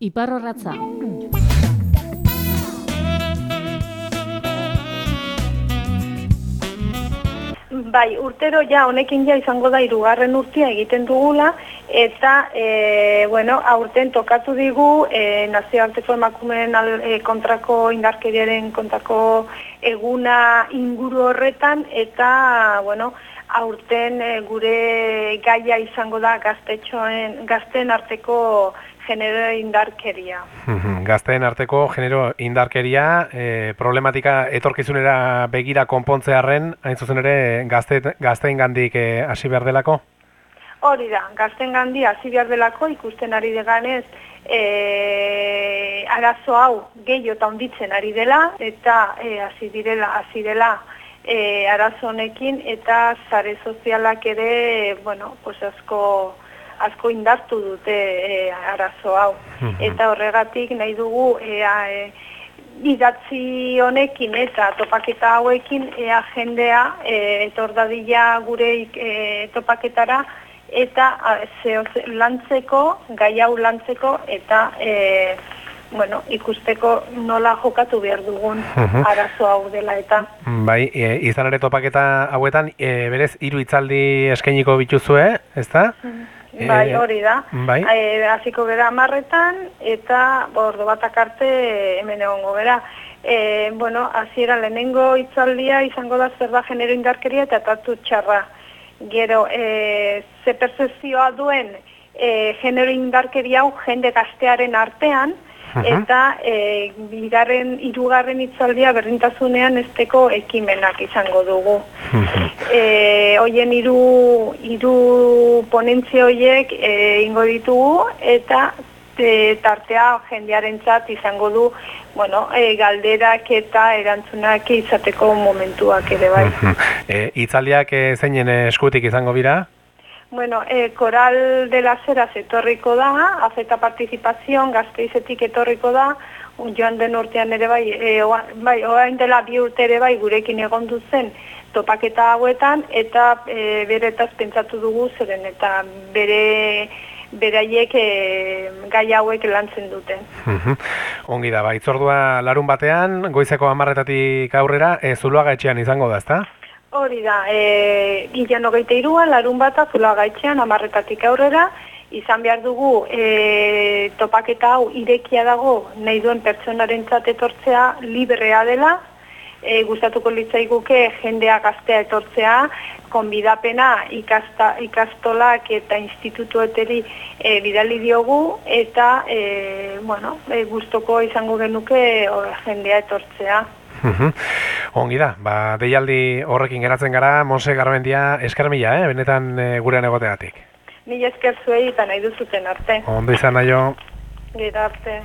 Iparrorratza. Bai, urtero ja honekin ja izango da hirugarren urtia egiten dugula eta e, bueno, aurten tokatu digu e, nazioarteko emakumeen al, e, kontrako indarkeriaren kontrako eguna inguru horretan eta bueno, aurten e, gure gaia izango da gaztetxoen gazten arteko genero indarkeria. Gazteen arteko genero indarkeria, e, problematika etorkizunera begira konpontzearen, hain zuzen ere, gazte, gazteen gandik e, hasi behar delako? Hori da, gazten gandi hasi behar delako ikusten ari deganez e, arazo hau gehiago eta onditzen ari dela eta e, hasi direla, hasi dela e, arazo honekin eta zare sozialak ere, bueno, pues asko asko indartu dute e, arazo hau. Eta horregatik nahi dugu ea, e, idatzi honekin eta topaketa hauekin ea jendea e, etor dadila gure e, topaketara eta a, zeo, lantzeko, gai hau lantzeko eta e, bueno, ikusteko nola jokatu behar dugun arazo hau dela eta. Bai, e, izan ere topaketa hauetan, e, berez, hiru hitzaldi eskainiko bituzue, ezta? Bai, hori da. Bai. E, hasiko gara amarretan eta bordo batak arte hemen egongo gara. E, bueno, hasiera lehenengo hitzaldia izango da zer da genero indarkeria eta tatu txarra. Gero, e, ze percepzioa duen e, genero indarkeria hau jende gaztearen artean, eta e, bigarren, irugarren hitzaldia berdintasunean esteko ekimenak izango dugu. e, oien iru, iru ponentzia horiek e, ingo ditugu eta e, tartea jendearen izango du bueno, e, galderak eta erantzunak izateko momentuak ere bai. e, itzaldiak e, zeinen eskutik izango bira? Bueno, eh, koral de la Zeraz etorriko da, azeta participazion gazteizetik etorriko da, joan den urtean ere bai, e, oa, bai, oain dela bi urte ere bai gurekin egon duzen topaketa hauetan, eta e, beretaz pentsatu dugu zeren, eta bere beraiek e, gai hauek lantzen duten. Ongi da, ba, itzordua larun batean, goizeko amarretatik aurrera, e, zuluaga etxean izango da, ezta? Hori da, e, gilean hogeite irua, larun bata, zula gaitxean, amarretatik aurrera, izan behar dugu e, topaketa hau irekia dago nahi duen pertsonaren etortzea librea dela, e, gustatuko litzaiguke jendea gaztea etortzea, konbidapena ikasta, ikastolak eta institutueteri e, bidali diogu, eta e, bueno, e, gustoko izango genuke o, jendea etortzea. Ongi da, ba, deialdi horrekin geratzen gara, Monse Garbendia eskarmila, eh? benetan e, gurean egoteatik. Mila esker zuei eta nahi duzuten arte. Ondo izan nahi Gira arte.